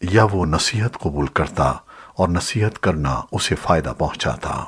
یا وہ نصیحت قبول کرتا اور نصیحت کرنا اسے فائدہ پہنچاتا۔